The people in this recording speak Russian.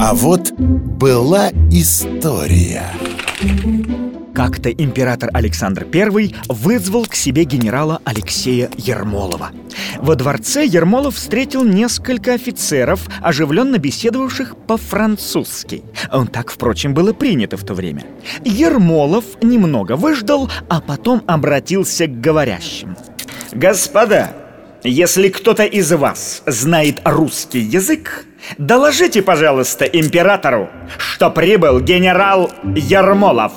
А вот была история. Как-то император Александр I вызвал к себе генерала Алексея Ермолова. Во дворце Ермолов встретил несколько офицеров, оживленно беседовавших по-французски. Он так, впрочем, было принято в то время. Ермолов немного выждал, а потом обратился к говорящим. «Господа, если кто-то из вас знает русский язык, доложите, пожалуйста, императору, что прибыл генерал Ермолов».